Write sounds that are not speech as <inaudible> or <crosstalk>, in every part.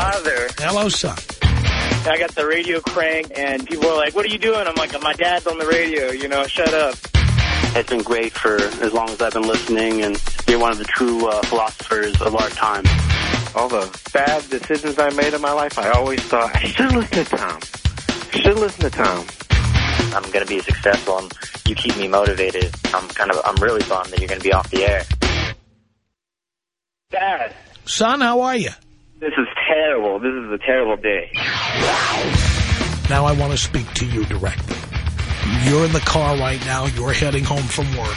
father. Hello, son. I got the radio crank, and people are like, what are you doing? I'm like, my dad's on the radio, you know, shut up. It's been great for as long as I've been listening, and you're one of the true uh, philosophers of our time. All the bad decisions I made in my life, I always thought, I should listen to Tom. I should listen to Tom. I'm going to be successful, and you keep me motivated. I'm kind of, I'm really bummed that you're going to be off the air. Dad, Son, how are you? This is terrible. This is a terrible day. Now I want to speak to you directly. You're in the car right now. You're heading home from work.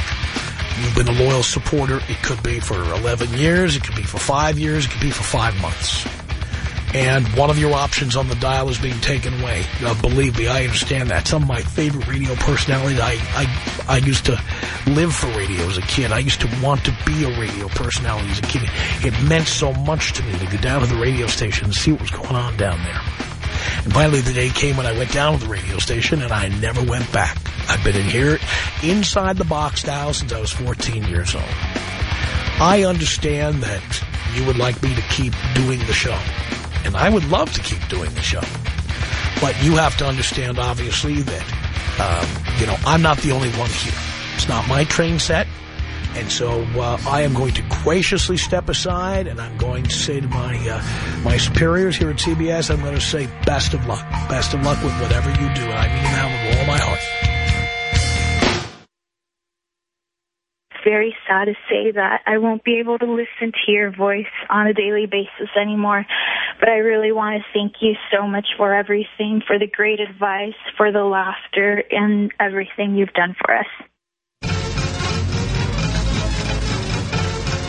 You've been a loyal supporter. It could be for 11 years. It could be for five years. It could be for five months. And one of your options on the dial is being taken away. Uh, believe me, I understand that. Some of my favorite radio personalities, I, I, I used to live for radio as a kid. I used to want to be a radio personality as a kid. It meant so much to me to go down to the radio station and see what was going on down there. And finally, the day came when I went down to the radio station, and I never went back. I've been in here, inside the box dial, since I was 14 years old. I understand that you would like me to keep doing the show, and I would love to keep doing the show. But you have to understand, obviously, that, um, you know, I'm not the only one here. It's not my train set. And so uh, I am going to graciously step aside, and I'm going to say to my uh, my superiors here at CBS, I'm going to say best of luck. Best of luck with whatever you do. I mean that with all my heart. Very sad to say that I won't be able to listen to your voice on a daily basis anymore. But I really want to thank you so much for everything, for the great advice, for the laughter, and everything you've done for us.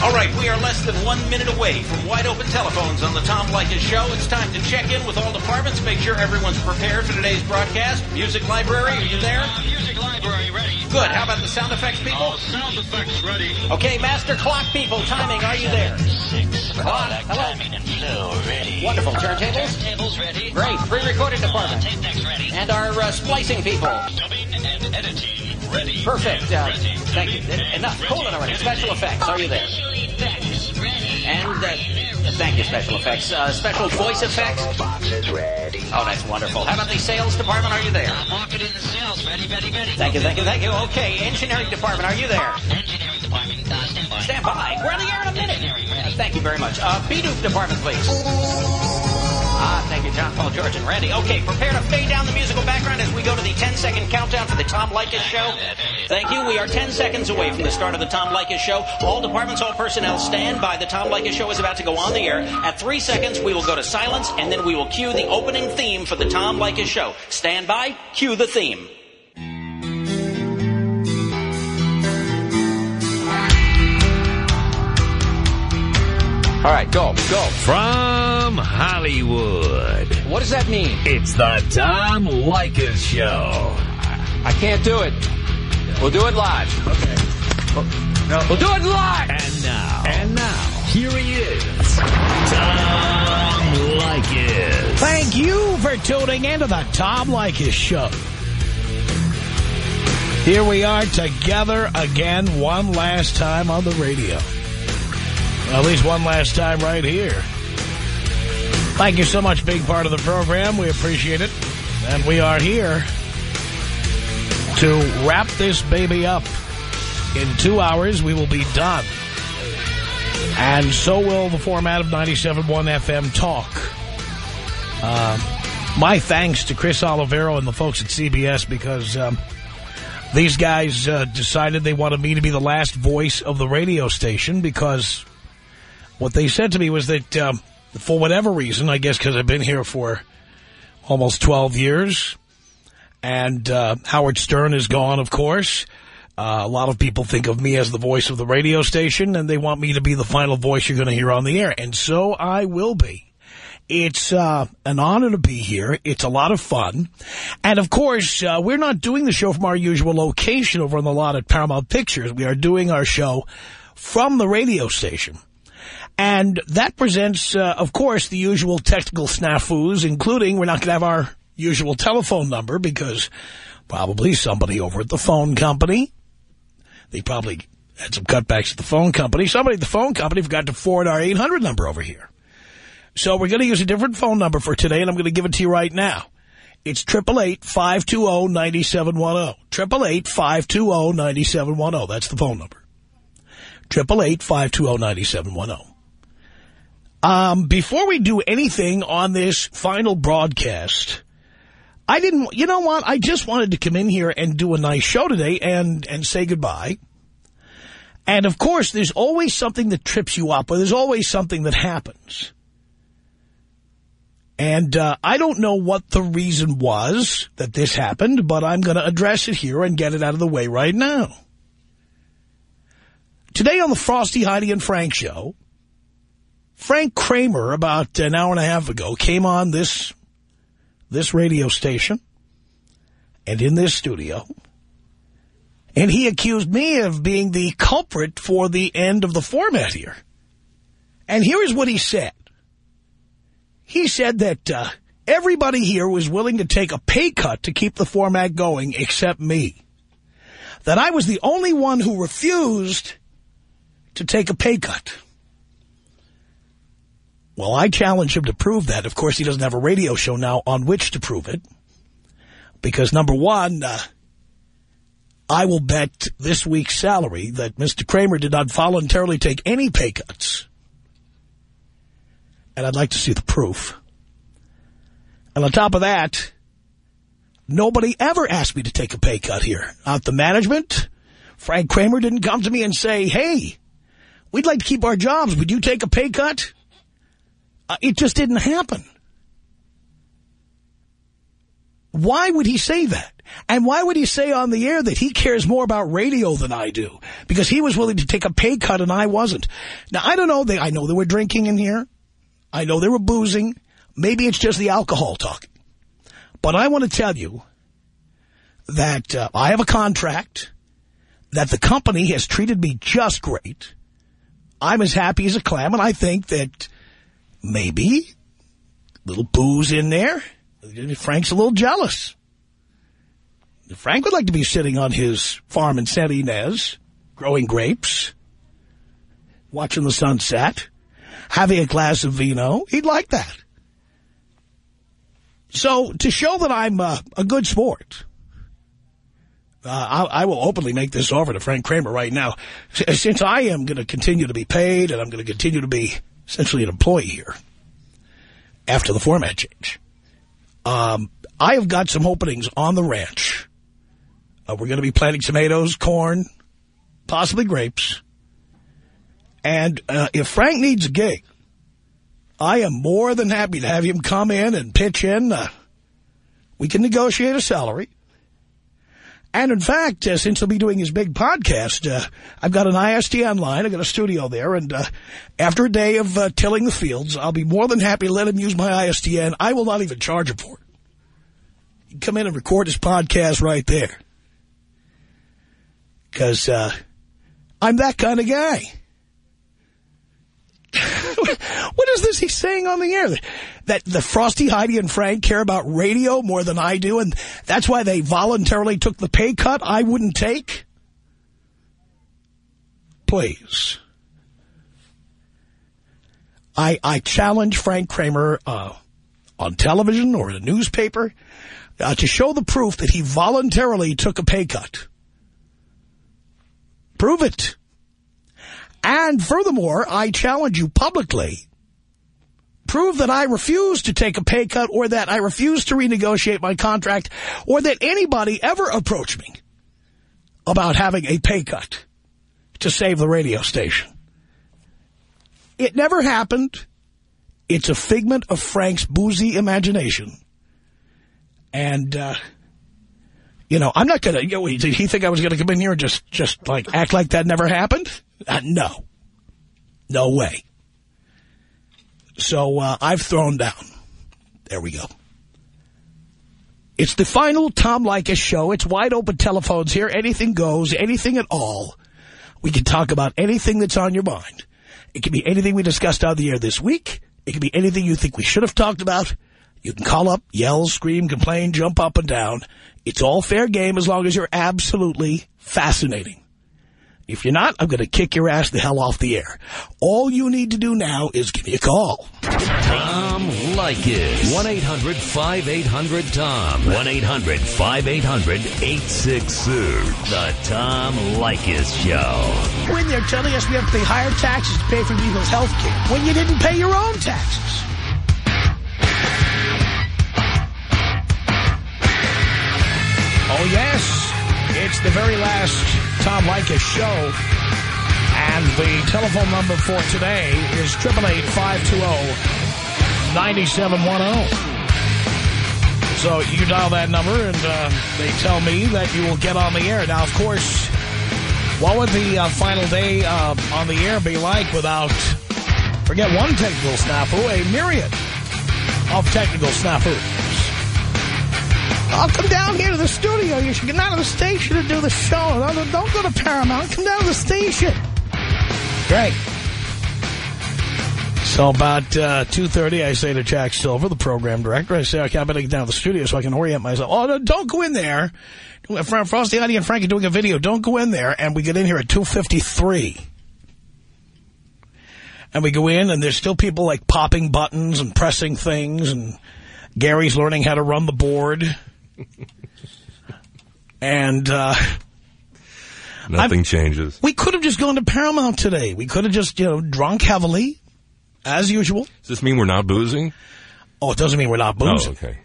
All right, we are less than one minute away from wide open telephones on the Tom Leykis Show. It's time to check in with all departments, make sure everyone's prepared for today's broadcast. Music library, are you there? Music library ready. Good. How about the sound effects people? All sound effects ready. Okay, master clock people, timing, are you there? Six. Clock, hello. Timing and flow ready. Wonderful. Turntables? Turntables ready. Great. Pre-recorded department. Tape decks ready. And our uh, splicing people. Dubbing and editing ready. Perfect. Uh, Ready. thank you. Enough. Hold on already. Special effects, are you there? And, uh, thank you, special effects. Uh, special voice effects? Oh, that's wonderful. How about the sales department? Are you there? Marketing and sales ready, ready, ready. Thank you, thank you, thank you. Okay, engineering department, are you there? Engineering department, uh, stand by. Stand by. We're on the air in a minute. Thank you very much. Uh, B-Duke department, please. Ah, thank you, John Paul, George, and Randy. Okay, prepare to fade down the musical background as we go to the 10-second countdown for the Tom Leykis Show. Thank you. We are 10 seconds away from the start of the Tom Leykis Show. All departments, all personnel stand by. The Tom Leykis Show is about to go on the air. At three seconds, we will go to silence, and then we will cue the opening theme for the Tom Leykis Show. Stand by. Cue the theme. All right, go, go. From Hollywood, What does that mean? it's the Tom Leykis Show. I can't do it. We'll do it live. Okay. No. We'll do it live. And now, and now, here he is, Tom Leykis. Thank you for tuning into the Tom Leykis Show. Here we are together again one last time on the radio. At least one last time right here. Thank you so much, being part of the program. We appreciate it. And we are here to wrap this baby up. In two hours, we will be done. And so will the format of 97.1 FM Talk. Um, my thanks to Chris Oliviero and the folks at CBS because um, these guys uh, decided they wanted me to be the last voice of the radio station because what they said to me was that um, for whatever reason, I guess because I've been here for almost 12 years, and uh, Howard Stern is gone, of course. Uh, a lot of people think of me as the voice of the radio station, and they want me to be the final voice you're going to hear on the air. And so I will be. It's uh, an honor to be here. It's a lot of fun. And, of course, uh, we're not doing the show from our usual location over on the lot at Paramount Pictures. We are doing our show from the radio station. And that presents, uh, of course, the usual technical snafus, including we're not going to have our usual telephone number because probably somebody over at the phone company, they probably had some cutbacks at the phone company. Somebody at the phone company forgot to forward our 800 number over here. So we're going to use a different phone number for today, and I'm going to give it to you right now. It's 888-520-9710. 888-520-9710. That's the phone number. 888-520-9710. Um, before we do anything on this final broadcast, I didn't, you know what? I just wanted to come in here and do a nice show today and, and say goodbye. And of course, there's always something that trips you up, or there's always something that happens. And uh, I don't know what the reason was that this happened, but I'm going to address it here and get it out of the way right now. Today on the Frosty, Heidi, and Frank show, Frank Kramer, about an hour and a half ago, came on this, this radio station and in this studio, and he accused me of being the culprit for the end of the format here. And here is what he said. He said that uh, everybody here was willing to take a pay cut to keep the format going except me. That I was the only one who refused to take a pay cut. Well, I challenge him to prove that. Of course, he doesn't have a radio show now on which to prove it. Because, number one, uh, I will bet this week's salary that Mr. Kramer did not voluntarily take any pay cuts. And I'd like to see the proof. And on top of that, nobody ever asked me to take a pay cut here. Not the management. Frank Kramer didn't come to me and say, hey, we'd like to keep our jobs. Would you take a pay cut? Uh, it just didn't happen. Why would he say that? And why would he say on the air that he cares more about radio than I do? Because he was willing to take a pay cut and I wasn't. Now, I don't know. They, I know they were drinking in here. I know they were boozing. Maybe it's just the alcohol talking. But I want to tell you that uh, I have a contract, that the company has treated me just great. I'm as happy as a clam, and I think that maybe little booze in there. Frank's a little jealous. Frank would like to be sitting on his farm in San Ynez, growing grapes, watching the sunset, having a glass of vino. He'd like that. So to show that I'm uh, a good sport, uh, I, I, will openly make this offer to Frank Kramer right now. Since I am going to continue to be paid and I'm going to continue to be essentially an employee here after the format change, um, I have got some openings on the ranch. Uh, we're going to be planting tomatoes, corn, possibly grapes. And uh, if Frank needs a gig, I am more than happy to have him come in and pitch in. Uh, we can negotiate a salary. And in fact, uh, since he'll be doing his big podcast, uh, I've got an ISDN line. I've got a studio there. And uh, after a day of uh, tilling the fields, I'll be more than happy to let him use my ISDN. I will not even charge him for it. Come in and record his podcast right there. Because uh, I'm that kind of guy. What is this he's saying on the air? That the Frosty, Heidi, and Frank care about radio more than I do, and that's why they voluntarily took the pay cut I wouldn't take? Please. I, I challenge Frank Kramer uh, on television or in a newspaper uh, to show the proof that he voluntarily took a pay cut. Prove it. And furthermore, I challenge you publicly, prove that I refuse to take a pay cut or that I refuse to renegotiate my contract or that anybody ever approached me about having a pay cut to save the radio station. It never happened. It's a figment of Frank's boozy imagination. And, uh, you know, I'm not going to, you know, did he think I was going to come in here and just, just like act like that never happened? Uh, no. No way. So uh, I've thrown down. There we go. It's the final Tom Leykis show. It's wide open telephones here. Anything goes, anything at all. We can talk about anything that's on your mind. It can be anything we discussed on the air this week. It can be anything you think we should have talked about. You can call up, yell, scream, complain, jump up and down. It's all fair game as long as you're absolutely fascinating. If you're not, I'm going to kick your ass the hell off the air. All you need to do now is give me a call. Tom Leykis. 1-800-5800-TOM. 1-800-5800-866. The Tom Leykis Show. When they're telling us we have to pay higher taxes to pay for people's health care when you didn't pay your own taxes. Oh, yes. It's the very last Tom Leykis show. And the telephone number for today is 888-520-9710. So you dial that number and uh, they tell me that you will get on the air. Now, of course, what would the uh, final day uh, on the air be like without, forget one technical snafu, a myriad of technical snafus? I'll come down here to the studio. You should get out of the station and do the show. Don't, go to Paramount. Come down to the station. Great. So about uh, 2.30, I say to Jack Silver, the program director, I say, okay, I better get down to the studio so I can orient myself. Oh, no, don't go in there. Frosty, Eddie, and Frankie doing a video. Don't go in there. And we get in here at 2.53. And we go in, and there's still people, like, popping buttons and pressing things, and Gary's learning how to run the board. And, uh... Nothing I'm- changes. We could have just gone to Paramount today. We could have just, you know, drunk heavily, as usual. Does this mean we're not boozing? Oh, it doesn't mean we're not boozing. Oh, okay.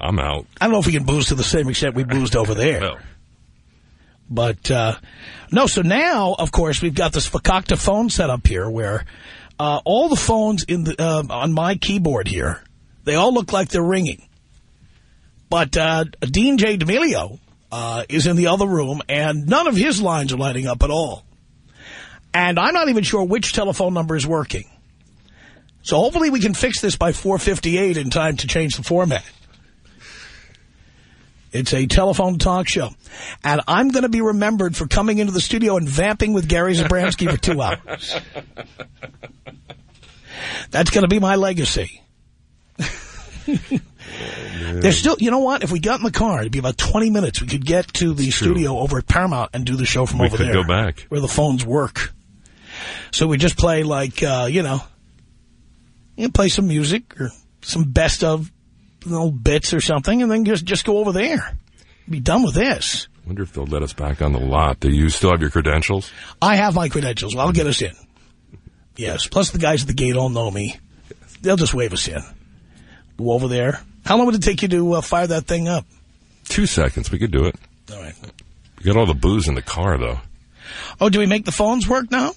I'm out. I don't know if we can booze to the same extent we boozed over there. <laughs> No. But, uh, no, so now, of course, we've got this Fakakta phone set up here where uh, all the phones in the uh, on my keyboard here, they all look like they're ringing. But uh, Dean J. D'Amelio uh, is in the other room, and none of his lines are lighting up at all. And I'm not even sure which telephone number is working. So hopefully we can fix this by 4.58 in time to change the format. It's a telephone talk show. And I'm going to be remembered for coming into the studio and vamping with Gary Zabransky for two hours. That's going to be my legacy. <laughs> There's still, you know what? If we got in the car, it'd be about 20 minutes. We could get to the studio over at Paramount and do the show from We over could there. go back. Where the phones work. So we just play like, uh, you know, you play some music or some best of little bits or something and then just, just go over there. Be done with this. wonder if they'll let us back on the lot. Do you still have your credentials? I have my credentials. I'll get us in. Yes. Plus the guys at the gate all know me. They'll just wave us in. Go over there. How long would it take you to uh, fire that thing up? Two seconds. We could do it. All right. We got all the booze in the car, though. Oh, do we make the phones work now?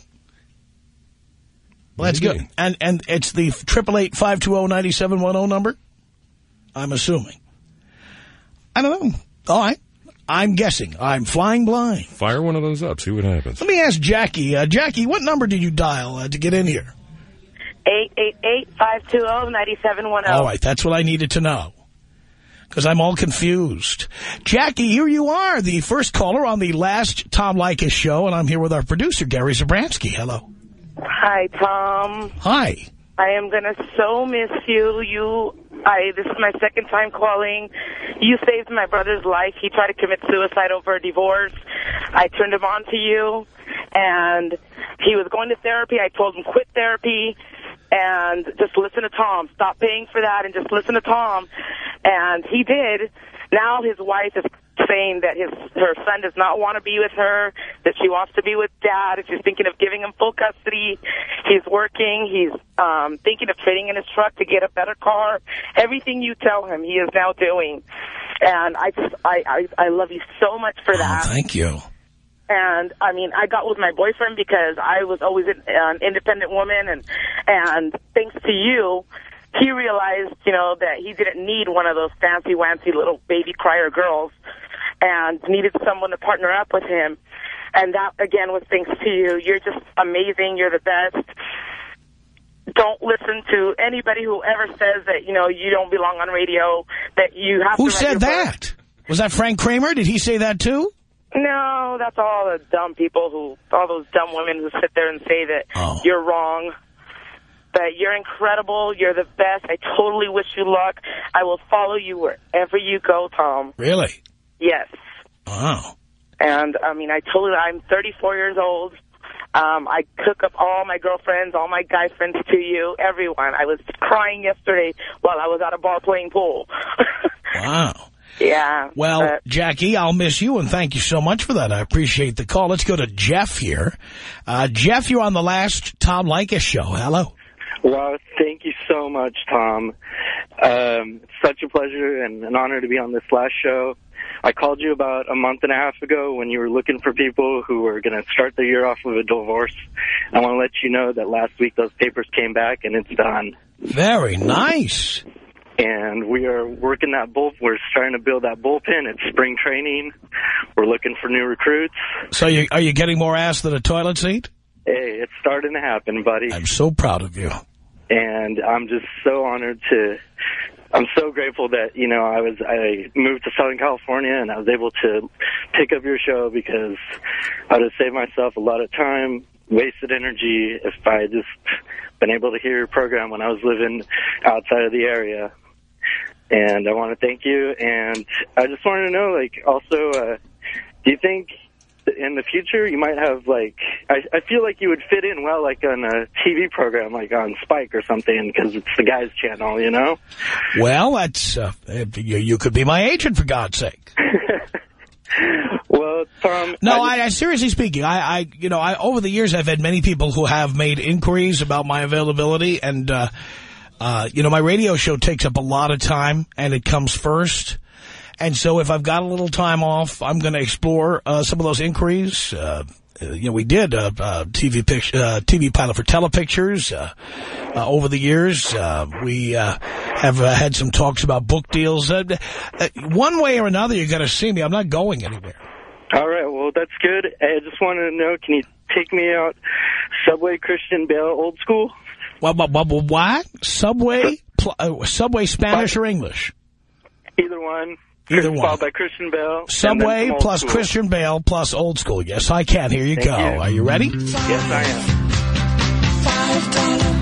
Well, that's Maybe. good. And and it's the triple eight five two zero ninety seven one zero number. I'm assuming. I don't know. All right. I'm guessing. I'm flying blind. Fire one of those up. See what happens. Let me ask Jackie. Uh, Jackie, what number did you dial uh, to get in here? 888-520-9710. All right, that's what I needed to know. Because I'm all confused. Jackie, here you are, the first caller on the last Tom Leykis show, and I'm here with our producer, Gary Zabransky. Hello. Hi, Tom. Hi. I am going to so miss you. You, I, this is my second time calling. You saved my brother's life. He tried to commit suicide over a divorce. I turned him on to you, and he was going to therapy. I told him quit therapy and just listen to Tom. Stop paying for that and just listen to Tom. And he did. Now his wife is saying that his her son does not want to be with her, that she wants to be with dad, and she's thinking of giving him full custody. He's working. He's um, thinking of trading in his truck to get a better car. Everything you tell him, he is now doing. And I just, I, I, I love you so much for that. Oh, thank you. And I mean, I got with my boyfriend because I was always an, an independent woman, and and thanks to you, he realized, you know, that he didn't need one of those fancy wancy little baby crier girls, and needed someone to partner up with him. And that again was thanks to you. You're just amazing. You're the best. Don't listen to anybody who ever says that you know you don't belong on radio. That you have Who to said book. that? Was that Frank Kramer? Did he say that too? No, that's all the dumb people who, all those dumb women who sit there and say that Oh. you're wrong. But you're incredible. You're the best. I totally wish you luck. I will follow you wherever you go, Tom. Really? Yes. Wow. And, I mean, I told her I'm 34 years old. Um, I cook up all my girlfriends, all my guy friends to you, everyone. I was crying yesterday while I was at a bar playing pool. <laughs> Wow. Yeah. Well, but- Jackie, I'll miss you, and thank you so much for that. I appreciate the call. Let's go to Jeff here. Uh, Jeff, you're on the last Tom Leykis show. Hello. Well, thank you so much, Tom. Um, it's such a pleasure and an honor to be on this last show. I called you about a month and a half ago when you were looking for people who were going to start the year off with a divorce. I want to let you know that last week those papers came back and it's done. Very nice. And we are working that bull. We're starting to build that bullpen. It's spring training. We're looking for new recruits. So you, are you getting more ass than a toilet seat? Hey, it's starting to happen, buddy. I'm so proud of you. and I'm just so honored to. I'm so grateful that you know I was I moved to Southern California and I was able to pick up your show because I would have saved myself a lot of time, wasted energy if I had just been able to hear your program when I was living outside of the area. And I want to thank you. And I just wanted to know, like, also, uh, do you think in the future you might have like I, I feel like you would fit in well like on a TV program like on Spike or something because it's the guys channel you know Well, that's uh, you, you could be my agent for God's sake. <laughs> well Tom No, I, I seriously speaking, I, I, you know, I over the years I've had many people who have made inquiries about my availability, and uh, uh, you know, my radio show takes up a lot of time, and it comes first. And so, if I've got a little time off, I'm going to explore uh, some of those inquiries. Uh, you know, we did a, uh TV picture, uh, TV pilot for Telepictures uh, uh, over the years. Uh, we uh, have uh, had some talks about book deals. Uh, uh, one way or another, you're going to see me. I'm not going anywhere. all right well that's good I just wanted to know can you take me out Subway Christian Bale old school What? What? What? what? Subway? Pl uh, Subway Spanish or English? either one Either one. followed by Christian Bale Subway plus school. Christian Bale plus old school. Yes, I can. Here you Thank go. you. Are you ready? yes I am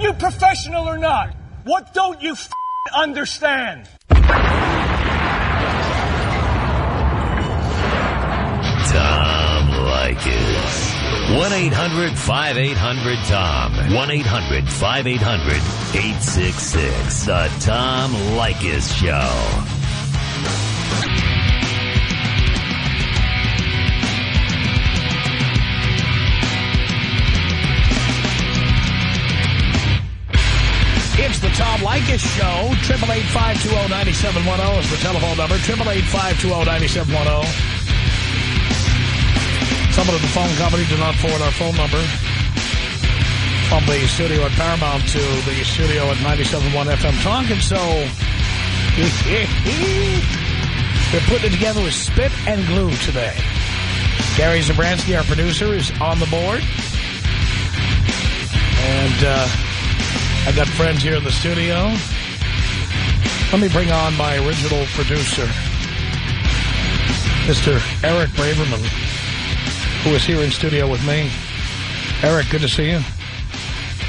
you professional or not? What don't you f understand? Tom Leykis. 1-800-5800-TOM. 1-800-5800-866. The Tom Leykis Show. The Tom Leykis Show. Telephone number. Triple eight five two zero ninety seven one zero. Someone at the phone company did not forward our phone number from the studio at Paramount to the studio at 97.1 FM and so <laughs> we're putting it together with spit and glue today. Gary Zabransky, our producer, is on the board. And uh, I got friends here in the studio. Let me bring on my original producer, Mr. Eric Braverman, who is here in studio with me. Eric, good to see you.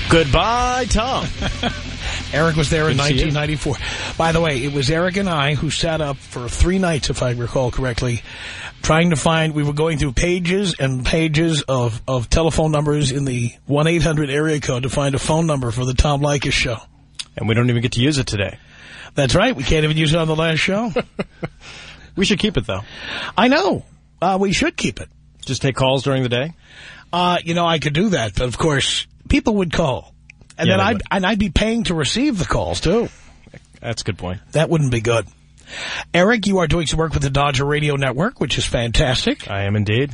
Goodbye, Tom. <laughs> Eric was there in Good you. 1994. By the way, it was Eric and I who sat up for three nights, if I recall correctly, trying to find, we were going through pages and pages of, of telephone numbers in the 1-800 area code to find a phone number for the Tom Leykis show. And we don't even get to use it today. That's right. We can't even use it on the last show. <laughs> We should keep it, though. I know. Uh, we should keep it. Just take calls during the day? Uh, you know, I could do that, but of course, people would call. And Yeah, then I'd, would. and I'd be paying to receive the calls, too. That's a good point. That wouldn't be good. Eric, you are doing some work with the Dodger Radio Network, which is fantastic. I am indeed.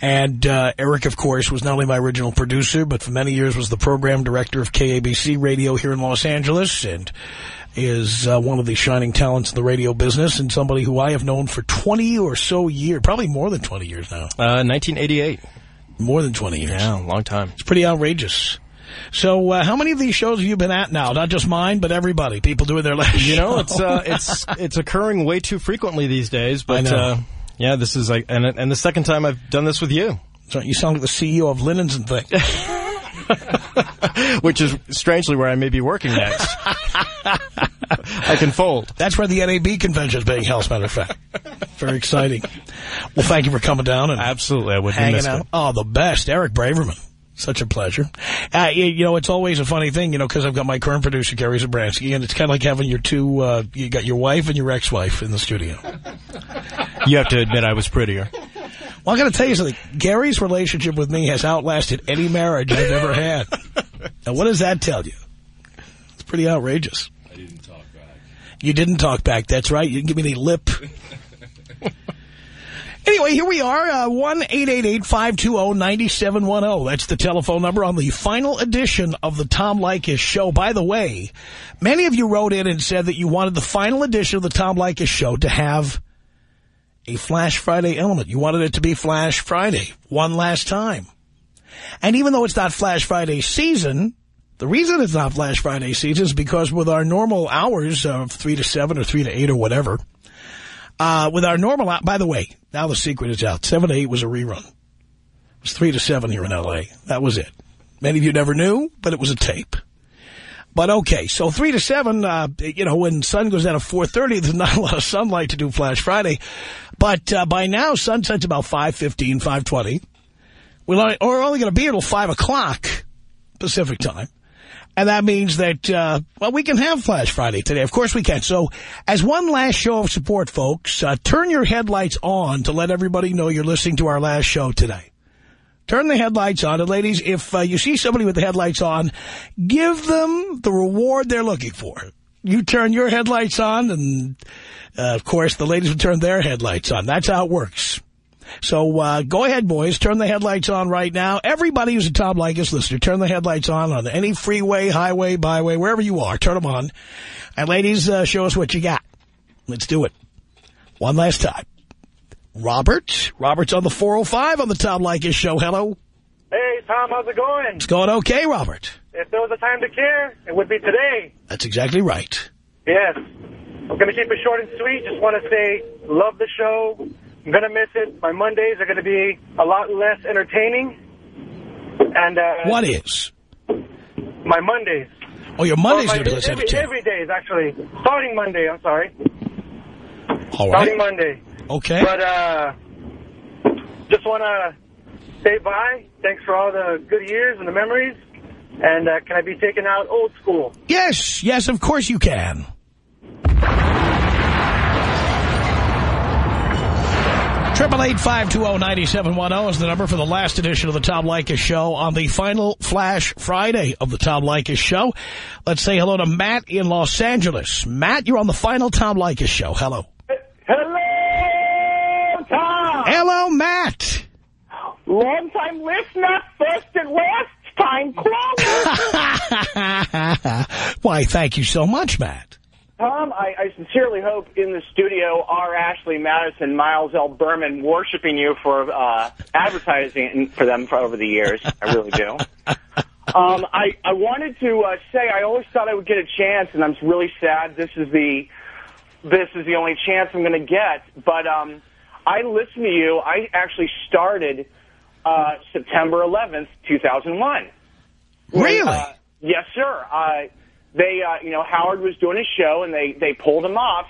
And uh, Eric, of course, was not only my original producer, but for many years was the program director of KABC Radio here in Los Angeles and is uh, one of the shining talents in the radio business and somebody who I have known for 20 or so years, probably more than 20 years now. Uh, 1988. More than 20 years. Yeah, long time. It's pretty outrageous. So uh, how many of these shows have you been at now? Not just mine, but everybody. People doing their last You know, show. it's uh, it's <laughs> it's occurring way too frequently these days. But. Uh, yeah, this is like, and and the second time I've done this with you, So you sound like the CEO of Linens and Things. <laughs> which is strangely where I may be working next. I can fold. That's where the NAB convention is being held, as a matter of fact. Very exciting. Well, thank you for coming down and Absolutely, I wouldn't hanging out. it. Oh, the best. Eric Braverman. Such a pleasure. Uh, you, you know, it's always a funny thing, you know, because I've got my current producer, Gary Zabransky, and it's kind of like having your two, uh, you got your wife and your ex-wife in the studio. You have to admit I was prettier. Well, I got to tell you something. Gary's relationship with me has outlasted any marriage I've ever had. Now, what does that tell you? It's pretty outrageous. I didn't talk back. You didn't talk back. That's right. You didn't give me any lip. Anyway, here we are. Uh, 1-888-520-9710. That's the telephone number on the final edition of the Tom Leykis show. By the way, many of you wrote in and said that you wanted the final edition of the Tom Leykis show to have a Flash Friday element. You wanted it to be Flash Friday one last time. And even though it's not Flash Friday season, the reason it's not Flash Friday season is because with our normal hours of 3 to 7 or 3 to 8 or whatever, uh, with our normal, by the way, now the secret is out. 7 to 8 was a rerun. It was 3 to 7 here in L.A. That was it. Many of you never knew, but it was a tape. But okay, so 3 to 7, uh, you know, when sun goes down at 4.30, <laughs> there's not a lot of sunlight to do Flash Friday. But uh, by now, sunset's about 5.15, 5.20. We're only, we're only going to be here till 5 o'clock Pacific time. And that means that, uh, well, we can have Flash Friday today. Of course we can. So as one last show of support, folks, uh, turn your headlights on to let everybody know you're listening to our last show today. Turn the headlights on. And ladies, if uh, you see somebody with the headlights on, give them the reward they're looking for. You turn your headlights on, and, uh, of course, the ladies will turn their headlights on. That's how it works. So uh, go ahead, boys. Turn the headlights on right now. Everybody who's a Tom Leykis listener, turn the headlights on on any freeway, highway, byway, wherever you are. Turn them on. And ladies, uh, show us what you got. Let's do it. One last time. Robert. Robert's on the 405 on the Tom Leykis show. Hello. Hey, Tom, how's it going? It's going okay, Robert. If there was a time to care, it would be today. That's exactly right. Yes. I'm going to keep it short and sweet. Just want to say, love the show. I'm going to miss it. My Mondays are going to be a lot less entertaining. And uh, What is? My Mondays. Oh, your Monday's Well, to be less every, entertaining. every day is actually. Starting Monday, I'm sorry. All Starting. Monday. Okay. But uh, just want to say bye. Thanks for all the good years and the memories. And uh, can I be taken out old school? Yes, yes, of course you can. Triple eight five two oh zero ninety seven one zero is the number for the last edition of the Tom Leykis Show on the final Flash Friday of the Tom Leykis Show. Let's say hello to Matt in Los Angeles. Matt, you're on the final Tom Leykis Show. Hello. Hello, Tom. Hello, Matt. Long time listener, first and last time caller. <laughs> Why, thank you so much, Matt. Tom, I, I sincerely hope in the studio are Ashley Madison, Miles L. Berman worshiping you for uh, advertising for them for over the years. I really do. <laughs> Um, I, I wanted to uh, say I always thought I would get a chance, and I'm really sad. This is the this is the only chance I'm going to get. But um, I listened to you. I actually started uh, September 11th, 2001. Really? Uh, yes, sir. Uh, they, uh, you know, Howard was doing a show, and they they pulled him off,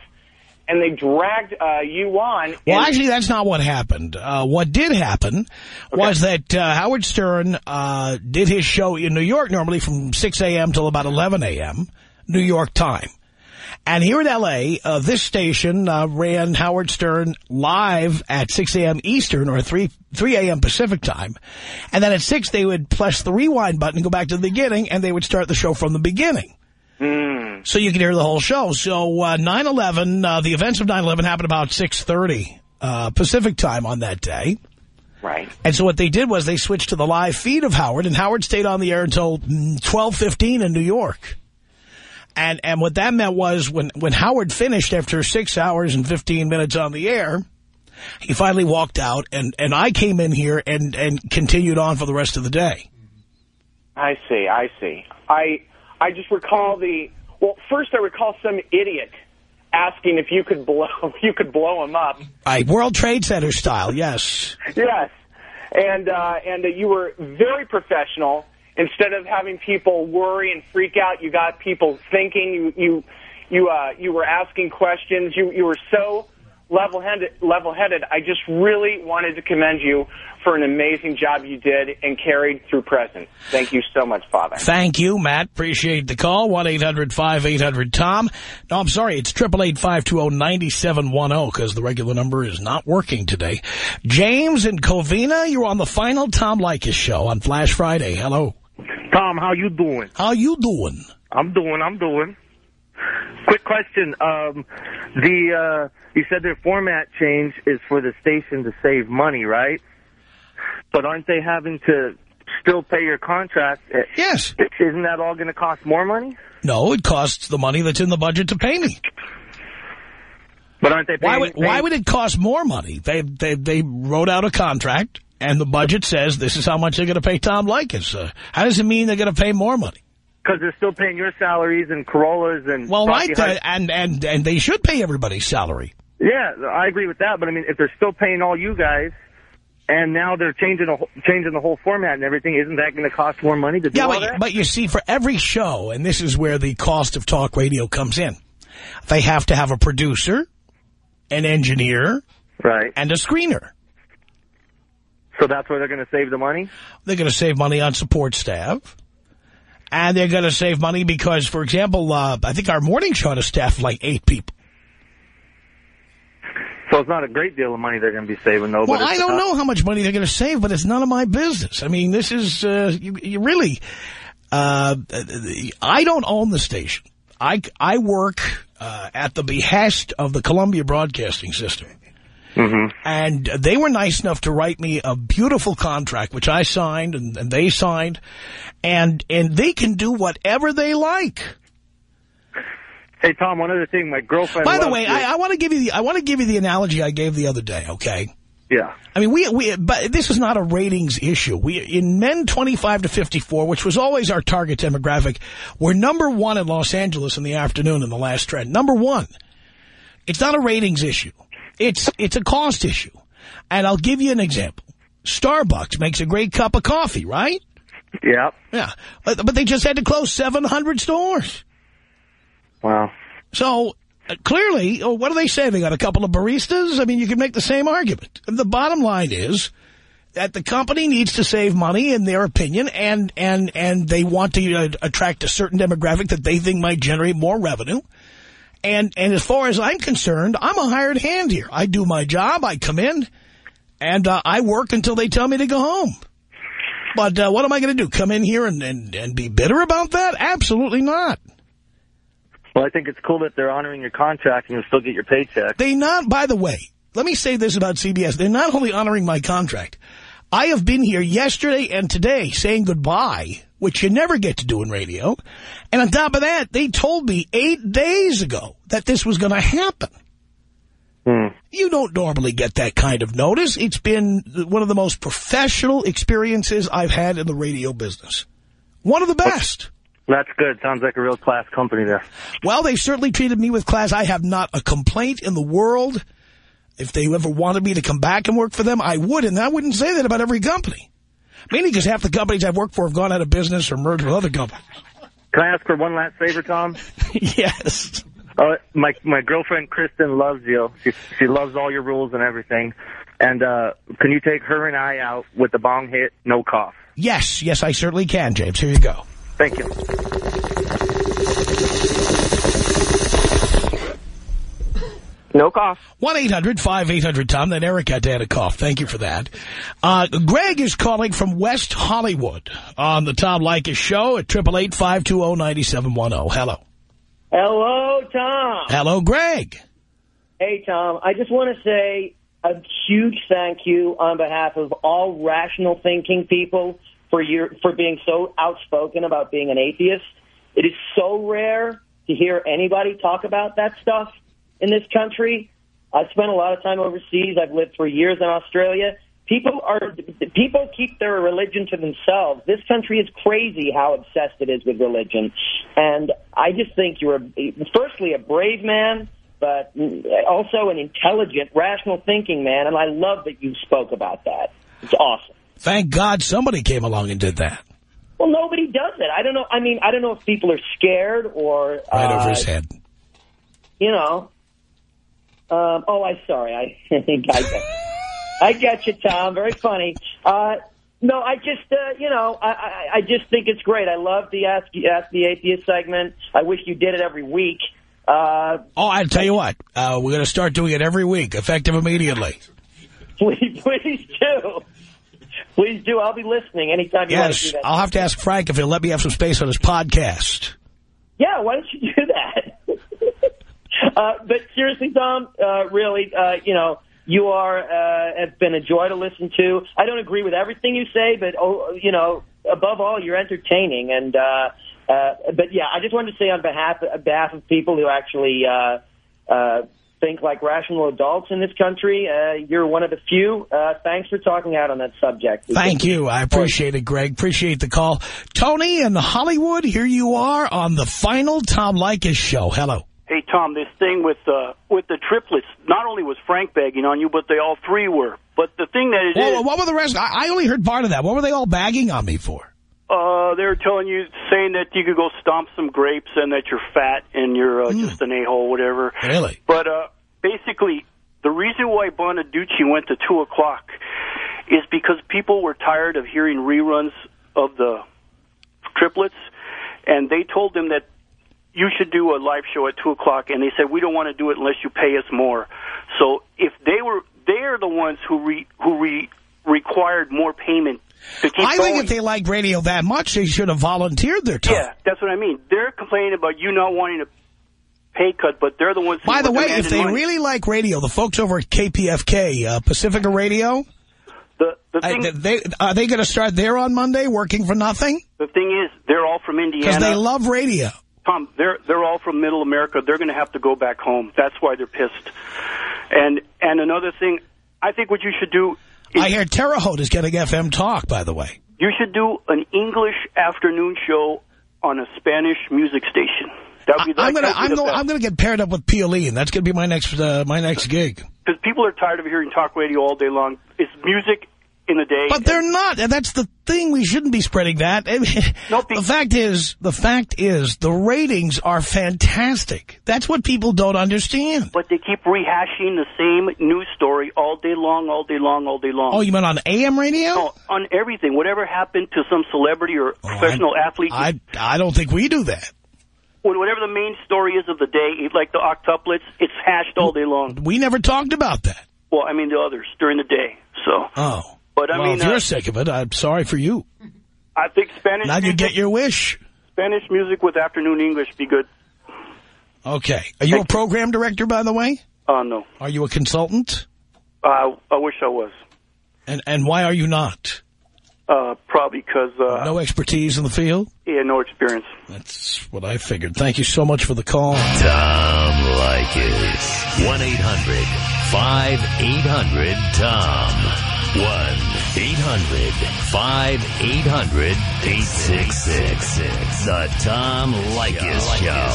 and they dragged uh, you on. Well, actually, that's not what happened. Uh, what did happen was that uh, Howard Stern uh, did his show in New York normally from 6 a.m. till about 11 a.m. New York time. And here in L.A., uh, this station uh, ran Howard Stern live at 6 a.m. Eastern or 3, 3 a.m. Pacific time. And then at 6, they would press the rewind button and go back to the beginning, and they would start the show from the beginning. Hmm. So you can hear the whole show. So uh, 9-11, uh, the events of 9-11 happened about 6.30 uh, Pacific time on that day. Right. And so what they did was they switched to the live feed of Howard, and Howard stayed on the air until mm, 12.15 in New York. And and what that meant was when, when Howard finished after six hours and 15 minutes on the air, he finally walked out, and, and I came in here and, and continued on for the rest of the day. I see. I see. I I just recall the well. First, I recall some idiot asking if you could blow <laughs> you could blow him up. Right, World Trade Center style, yes. Yes, and uh, and uh, you were very professional. Instead of having people worry and freak out, you got people thinking. You you you uh, you were asking questions. You you were so level-headed. Level-headed. I just really wanted to commend you for an amazing job you did and carried through present. Thank you so much, Father. Thank you, Matt. Appreciate the call. 1-800-5800-TOM. No, I'm sorry. It's 888-520-9710 because the regular number is not working today. James and Covina, you're on the final Tom Leykis show on Flash Friday. Hello. Tom, how you doing? How you doing? I'm doing, I'm doing. Quick question. Um, the uh, You said their format change is for the station to save money, right? But aren't they having to still pay your contract? Yes. Isn't that all going to cost more money? No, it costs the money that's in the budget to pay me. But aren't they paying? Why would, why would it cost more money? They, they, they wrote out a contract, and the budget says this is how much they're going to pay Tom Leykis. Uh, how does it mean they're going to pay more money? Because they're still paying your salaries and Carolla's and... Well, right, uh, and, and, and they should pay everybody's salary. Yeah, I agree with that. But, I mean, if they're still paying all you guys... And now they're changing the, whole- changing the whole format and everything. Isn't that going to cost more money to do Yeah, all but, that? but you see, for every show, and this is where the cost of talk radio comes in, they have to have a producer, an engineer, right, and a screener. So that's where they're going to save the money? They're going to save money on support staff. And they're going to save money because, for example, uh, I think our morning show had a staff like eight people. So it's not a great deal of money they're going to be saving, though. Well, but I don't know how much money they're going to save, but it's none of my business. I mean, this is, uh, you, you really, uh, I don't own the station. I, I work uh, at the behest of the Columbia Broadcasting System. Mm-hmm. And they were nice enough to write me a beautiful contract, which I signed and, and they signed. And, and they can do whatever they like. Hey, Tom, one other thing. My girlfriend By the way, you. I, I want to give you the I want to give you the analogy I gave the other day. Okay. Yeah. I mean, we we but this is not a ratings issue. We in men 25 to 54, which was always our target demographic, we're number one in Los Angeles in the afternoon in the last trend. Number one. It's not a ratings issue. It's it's a cost issue. And I'll give you an example. Starbucks makes a great cup of coffee, right? Yeah. Yeah. But, but they just had to close 700 stores. Wow. So uh, clearly, oh, what are they saving on a couple of baristas? I mean, you can make the same argument. The bottom line is that the company needs to save money, in their opinion, and and and they want to uh, attract a certain demographic that they think might generate more revenue. And and as far as I'm concerned, I'm a hired hand here. I do my job. I come in, and uh, I work until they tell me to go home. But uh, what am I going to do? Come in here and, and, and be bitter about that? Absolutely not. Well, I think it's cool that they're honoring your contract and you'll still get your paycheck. They not, by the way, let me say this about CBS. They're not only honoring my contract. I have been here yesterday and today saying goodbye, which you never get to do in radio. And on top of that, they told me eight days ago that this was going to happen. Hmm. You don't normally get that kind of notice. It's been one of the most professional experiences I've had in the radio business. One of the best. That's good. Sounds like a real class company there. Well, they've certainly treated me with class. I have not a complaint in the world. If they ever wanted me to come back and work for them, I would, and I wouldn't say that about every company. Mainly because half the companies I've worked for have gone out of business or merged with other companies. Can I ask for one last favor, Tom? <laughs> yes. Uh, my my girlfriend Kristen loves you. She she loves all your rules and everything. And uh, can you take her and I out with the bong hit, no cough? Yes, yes, I certainly can, James. Here you go. Thank you. No cough. 1-800-5800-TOM. That Eric had to add a cough. Thank you for that. Uh, Greg is calling from West Hollywood on the Tom Leykis show at 888-520-9710. Hello. Hello, Tom. Hello, Greg. Hey, Tom. I just want to say a huge thank you on behalf of all rational thinking people for your for being so outspoken about being an atheist. It is so rare to hear anybody talk about that stuff in this country. I've spent a lot of time overseas. I've lived for years in Australia. People are people keep their religion to themselves. This country is crazy how obsessed it is with religion, and I just think you're a, firstly a brave man, but also an intelligent, rational thinking man, and I love that you spoke about that. It's awesome. Thank God somebody came along and did that. Well, nobody does it. I don't know. I mean, I don't know if people are scared or Right uh, over his head. You know. Um, oh, I'm sorry. I think <laughs> I get, I get you, Tom. Very funny. Uh, no, I just, uh, you know, I, I, I just think it's great. I love the Ask, Ask the Atheist segment. I wish you did it every week. Uh, Oh, I'll tell you what, uh, we're going to start doing it every week, effective immediately. <laughs> please, please do. Please do. I'll be listening anytime you want to Yes, do that. I'll have to ask Frank if he'll let me have some space on his podcast. Yeah, why don't you do that? <laughs> uh, but seriously, Tom, uh, really, uh, you know, you are uh, have been a joy to listen to. I don't agree with everything you say, but oh, you know, above all, you're entertaining. And uh, uh, but yeah, I just wanted to say on behalf on behalf of people who actually uh, uh, think like rational adults in this country, uh, you're one of the few. Uh, thanks for talking out on that subject. Thank you. I appreciate it, Greg. Appreciate the call. Tony in Hollywood, here you are on the final Tom Leykis show. Hello. Hey Tom, this thing with uh, with the triplets. Not only was Frank bagging on you, but they all three were. But the thing that it is, Well, what were the rest? I I only heard part of that. What were they all bagging on me for? Uh, they're telling you, saying that you could go stomp some grapes and that you're fat and you're uh, just an a-hole, whatever. Really? But uh, basically, the reason why Bonaduce went to 2 o'clock is because people were tired of hearing reruns of the triplets, and they told them that you should do a live show at 2 o'clock, and they said, we don't want to do it unless you pay us more. So if they were, they're the ones who re, who re, required more payment I going. think if they like radio that much, they should have volunteered their time. Yeah, that's what I mean. They're complaining about you not wanting a pay cut, but they're the ones. By the way, if they money. really like radio, the folks over at KPFK, uh, Pacifica Radio, the the I- they, are they going to start there on Monday, working for nothing? the thing is, they're all from Indiana. Because they love radio. Tom, they're they're all from Middle America. They're going to have to go back home. That's why they're pissed. And and another thing, I think what you should do, I hear Terre Haute is getting FM talk, by the way. you should do an English afternoon show on a Spanish music station. Be I'm gonna, that would be I'm going, best. I'm going to get paired up with Piolín. That's going to be my next, uh, my next gig. because people are tired of hearing talk radio all day long. It's music in the day. But they're not, and that's the thing. We shouldn't be spreading that. I mean, the fact is, the fact is, the ratings are fantastic. That's what people don't understand. But they keep rehashing the same news story all day long, all day long, all day long. Oh, you mean on AM radio? No, on everything. Whatever happened to some celebrity or oh, professional athlete. Oh, I, I don't think we do that. when whatever the main story is of the day, like the octuplets, it's hashed all day long. We never talked about that. Well, I mean the others during the day. So, Oh. But I well, mean, if you're uh, sick of it, I'm sorry for you. I think Spanish. Now you get your wish. Spanish music with afternoon English be good. Okay. Are you a program director, by the way? Uh, no. Are you a consultant? Uh, I wish I was. And and why are you not? Uh, probably because uh, No expertise in the field? yeah, no experience. That's what I figured. Thank you so much for the call. Tom Leykis. 1-800-5800-TOM. 1-800-5800-866. The Tom Leykis Show.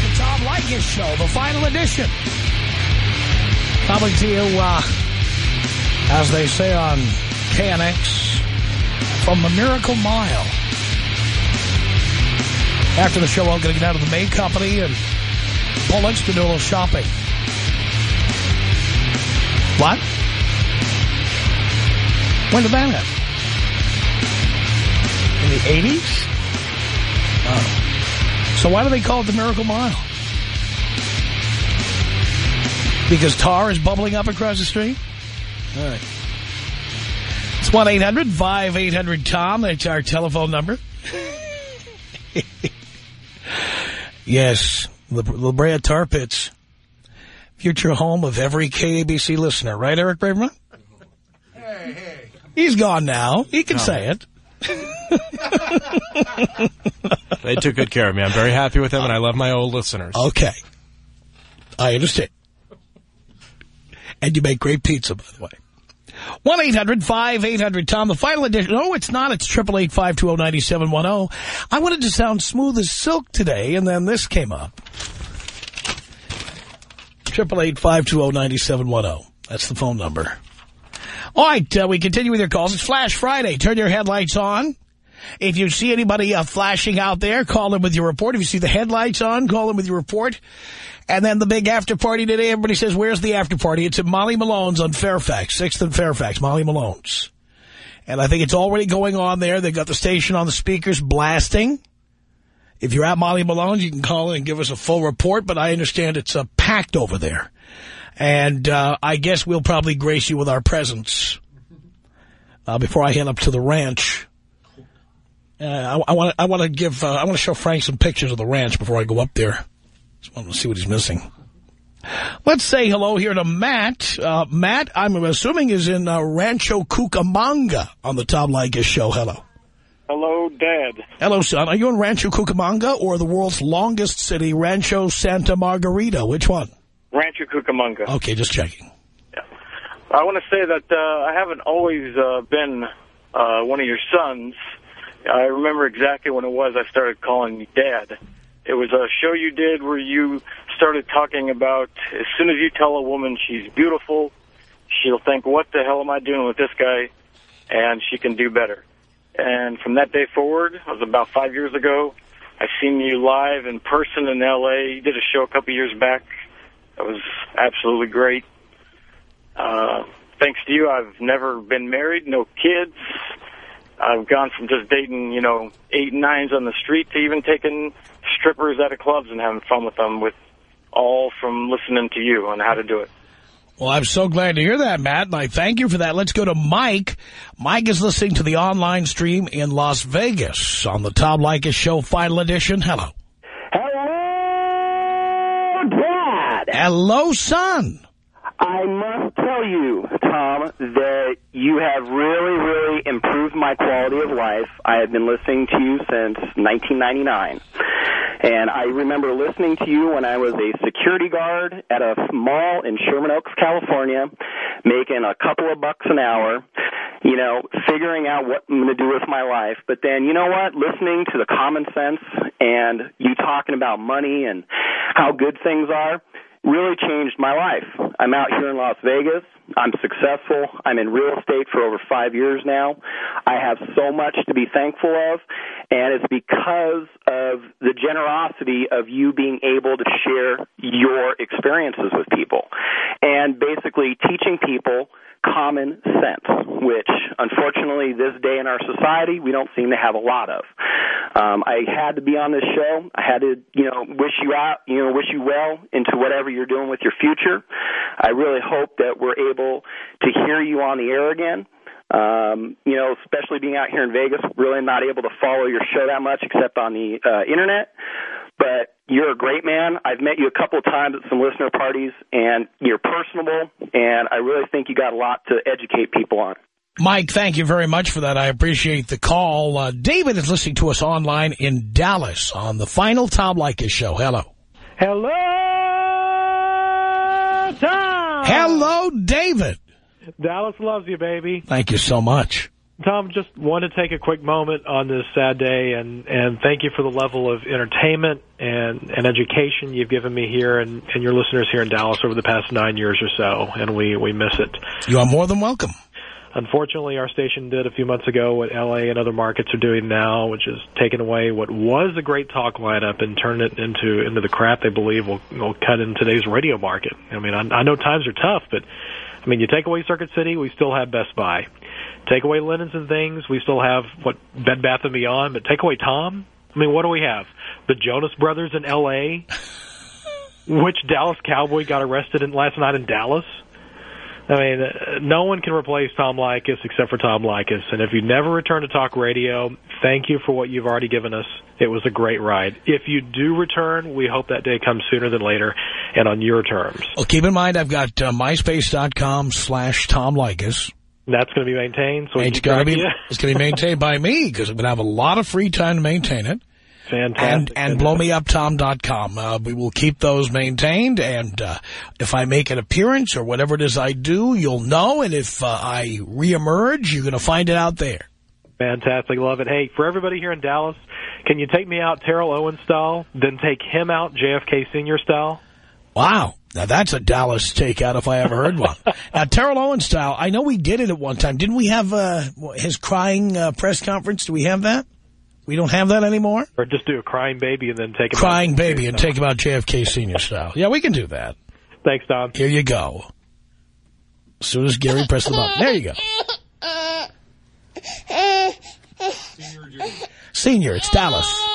The Tom Leykis Show, the final edition. Coming to you, uh, as they say on KNX, from the Miracle Mile. After the show, I'm going to get out of the main company and Bullocks to do a little shopping. What? When did that happen? In the 80s? Oh. So why do they call it the Miracle Mile? Because tar is bubbling up across the street? All right. It's 1-800-5800-TOM. That's our telephone number. <laughs> yes, La, La Brea Tar Pits. Future home of every KABC listener. Right, Eric Braverman? Hey, hey, He's gone now. He can oh. say it. <laughs> They took good care of me. I'm very happy with them, and I love my old listeners. Okay. I understand. And you make great pizza, by the way. 1-800-5800-TOM, the final edition. No, it's not. It's 888-520-9710. I wanted to sound smooth as silk today, and then this came up. 888-520-9710. That's the phone number. All right, uh, we continue with your calls. It's Flash Friday. Turn your headlights on. If you see anybody uh, flashing out there, call them with your report. If you see the headlights on, call them with your report. And then the big after party today, everybody says, where's the after party? It's at Molly Malone's on Fairfax, 6th and Fairfax, Molly Malone's. And I think it's already going on there. They've got the station on the speakers blasting. If you're at Molly Malone's, you can call in and give us a full report, but I understand it's uh, packed over there. And uh, I guess we'll probably grace you with our presence uh, before I head up to the ranch. Uh, I want I want to give uh, I want to show Frank some pictures of the ranch before I go up there. Just want to see what he's missing. Let's say hello here to Matt. Uh, Matt, I'm assuming is in uh, Rancho Cucamonga on the Tom Leykis show. Hello. Hello, Dad. Hello, son. Are you in Rancho Cucamonga or the world's longest city, Rancho Santa Margarita? Which one? Rancho Cucamonga. Okay, just checking. Yeah. I want to say that uh, I haven't always uh, been uh, one of your sons. I remember exactly when it was I started calling you Dad. It was a show you did where you started talking about as soon as you tell a woman she's beautiful, she'll think, what the hell am I doing with this guy? And she can do better. And from that day forward, it was about five years ago, I seen you live in person in L.A. You did a show a couple years back. That was absolutely great. Uh, thanks to you, I've never been married, no kids. I've gone from just dating, you know, eight and nines on the street to even taking strippers out of clubs and having fun with them with all from listening to you on how to do it. Well, I'm so glad to hear that, Matt, and I thank you for that. Let's go to Mike. Mike is listening to the online stream in Las Vegas on the Tom Leykis Show Final Edition. Hello. Hello, Dad. Hello, son. I must tell you, Tom, that you have really, really improved my quality of life. I have been listening to you since 1999. And I remember listening to you when I was a security guard at a mall in Sherman Oaks, California, making a couple of bucks an hour, you know, figuring out what I'm going to do with my life. But then, you know what? Listening to the common sense and you talking about money and how good things are really changed my life. I'm out here in Las Vegas. I'm successful. I'm in real estate for over five years now. I have so much to be thankful of, and it's because of the generosity of you being able to share your experiences with people and basically teaching people common sense, which unfortunately this day in our society we don't seem to have a lot of. Um, I had to be on this show. I had to, you know, wish you out, you know, wish you well into whatever you're doing with your future. I really hope that we're able to hear you on the air again. Um, you know, especially being out here in Vegas, really not able to follow your show that much except on the uh, internet. But you're a great man. I've met you a couple of times at some listener parties, and you're personable, and I really think you got a lot to educate people on. Mike, thank you very much for that. I appreciate the call. Uh, David is listening to us online in Dallas on the final Tom Leykis show. Hello. Hello, Tom. Hello, David. Dallas loves you, baby. Thank you so much. Tom, just want to take a quick moment on this sad day and, and thank you for the level of entertainment and, and education you've given me here and, and your listeners here in Dallas over the past nine years or so, and we, we miss it. You are more than welcome. Unfortunately, our station did a few months ago what L.A. and other markets are doing now, which is taking away what was a great talk lineup and turn it into into the crap they believe will, will cut in today's radio market. I mean, I, I know times are tough, but I mean, you take away Circuit City, we still have Best Buy. Take away linens and things, we still have what Bed Bath and Beyond. But take away Tom, I mean, what do we have? The Jonas Brothers in L.A. <laughs> Which Dallas Cowboy got arrested in last night in Dallas? I mean, uh, no one can replace Tom Leykis except for Tom Leykis. And if you never return to talk radio, thank you for what you've already given us. It was a great ride. If you do return, we hope that day comes sooner than later and on your terms. Well, keep in mind, I've got uh, myspace.com slash Tom Leykis. That's going to be maintained. So we It's keep going to track be of you? it's going to be maintained by me because I'm going to have a lot of free time to maintain it. Fantastic. And, and blowmeuptom.com. Uh, we will keep those maintained. And uh, if I make an appearance or whatever it is I do, you'll know. And if uh, I reemerge, you're going to find it out there. Fantastic, love it. Hey, for everybody here in Dallas, can you take me out Terrell Owens style, then take him out JFK Senior style? Wow. Now, that's a Dallas takeout if I ever heard one. <laughs> now, Terrell Owens style, I know we did it at one time. Didn't we have uh, his crying uh, press conference? Do we have that? We don't have that anymore? Or just do a crying baby and then take him Crying out baby and take him out JFK Senior style. Yeah, we can do that. Thanks, Tom. Here you go. As soon as Gary presses the button. There you go. <laughs> Senior, it's Dallas.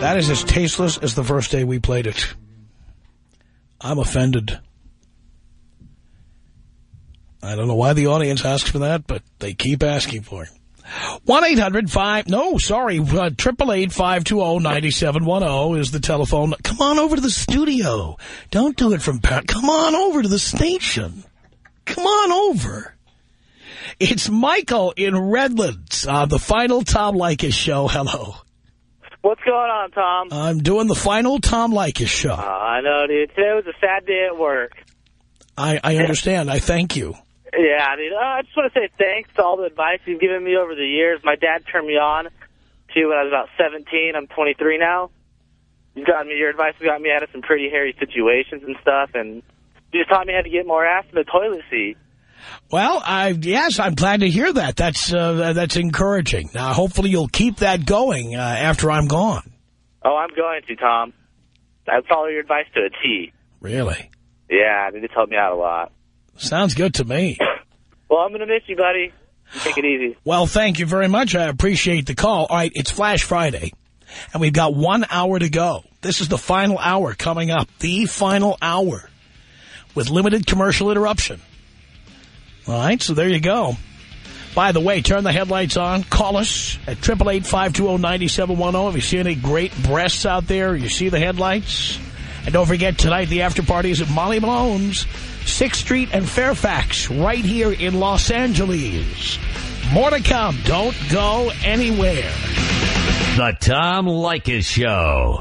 That is as tasteless as the first day we played it. I'm offended. I don't know why the audience asks for that, but they keep asking for it. 1-800-5... No, sorry. uh, Triple eight five two zero ninety seven one zero is the telephone. Come on over to the studio. Don't do it from... Come on over to the station. Come on over. It's Michael in Redlands on the final Tom Leykis show. Hello. What's going on, Tom? I'm doing the final Tom Leykis show. Uh, I know, dude. Today was a sad day at work. I, I understand. I thank you. Yeah, I mean, uh, I just want to say thanks to all the advice you've given me over the years. My dad turned me on to when I was about 17. I'm 23 now. You've gotten me your advice. You got me out of some pretty hairy situations and stuff, and you just taught me how to get more ass in the toilet seat. Well, I yes, I'm glad to hear that. That's uh, that's encouraging. Now, hopefully, you'll keep that going uh, after I'm gone. Oh, I'm going to, Tom. I follow your advice to a T. Really? Yeah, I mean, it's helped me out a lot. Sounds good to me. <coughs> Well, I'm going to miss you, buddy. You Take it easy. Well, thank you very much. I appreciate the call. All right, it's Flash Friday, and we've got one hour to go. This is the final hour coming up. The final hour with limited commercial interruption. All right, so there you go. By the way, turn the headlights on. Call us at 888-520-9710. If you see any great breasts out there, you see the headlights. And don't forget, tonight the after party is at Molly Malone's, 6th Street and Fairfax, right here in Los Angeles. More to come. Don't go anywhere. The Tom Leykis Show.